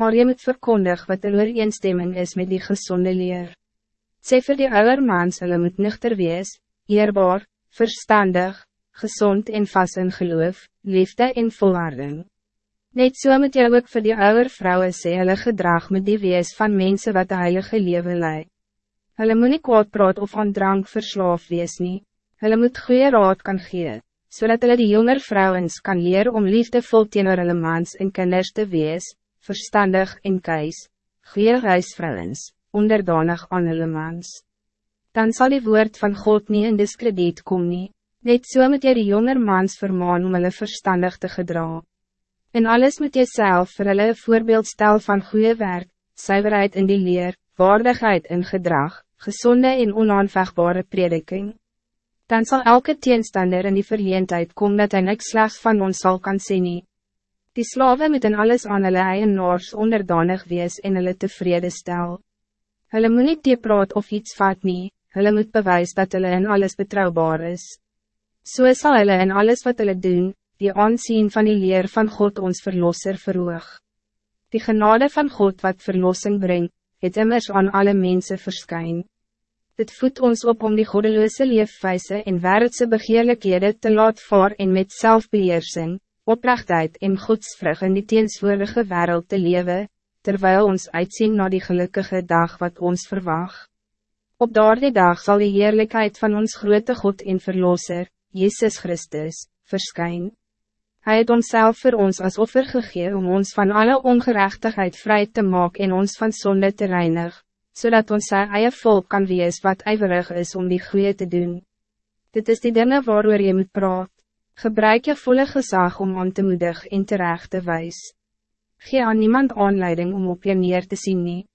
maar je moet verkondig wat er ooreenstemming is met die gezonde leer. Sê vir die ouder mans, hulle moet nuchter wees, eerbaar, verstandig, gezond en vast in geloof, liefde en volharding. Net so moet jy ook vir die ouder vrouwen sê, hulle gedrag met die wees van mensen wat de heilige leven lei. Hulle moet nie kwaad praat of aan drank verslaaf wees nie. Hulle moet goede raad kan gee, zodat hulle die jonger vrouwens kan leer om liefdevol teenoor hulle mans en kinders te wees, verstandig en kuis, goeie huisvrouwens, onderdanig aan hulle mans. Dan zal die woord van God niet in discrediet komen. Nie. Net so moet jy die jonger mans vermaan om hulle verstandig te gedragen. En alles moet jy self vir hulle voorbeeld stel van goede werk, zuiverheid in die leer, waardigheid in gedrag, gezonde en onaanvegbare prediking. Dan zal elke teenstander in die verleendheid komen dat hy niks slechts van ons zal kan sê nie. Die slaven moet in alles aan hulle eienaars onderdanig wees en hulle tevrede stel. Hulle moet niet die praat of iets vat nie, hulle moet bewys dat hulle in alles betrouwbaar is. So sal hulle in alles wat hulle doen, die aanzien van die leer van God ons verlosser verhoog. Die genade van God wat verlossing brengt, het immers aan alle mensen verskyn. Dit voedt ons op om die goddeloze leefwijze en wereldse begeerlikhede te laat voor en met zelfbeheersing, oprechtheid en godsvrug in die teenswoordige wereld te leven, terwijl ons uitzien naar die gelukkige dag wat ons verwacht. Op daardie dag zal de heerlijkheid van ons grote God en Verlosser, Jezus Christus, verschijnen. Hij het onszelf voor ons als offer gegeven om ons van alle ongerechtigheid vrij te maken en ons van zonde te reinigen, zodat ons sy eie volk kan wees wat ijverig is om die goede te doen. Dit is die dingen waarover je moet praat. Gebruik je volle gezag om aan te moedig en terecht te wijs. Gee aan niemand aanleiding om op je neer te zien nie.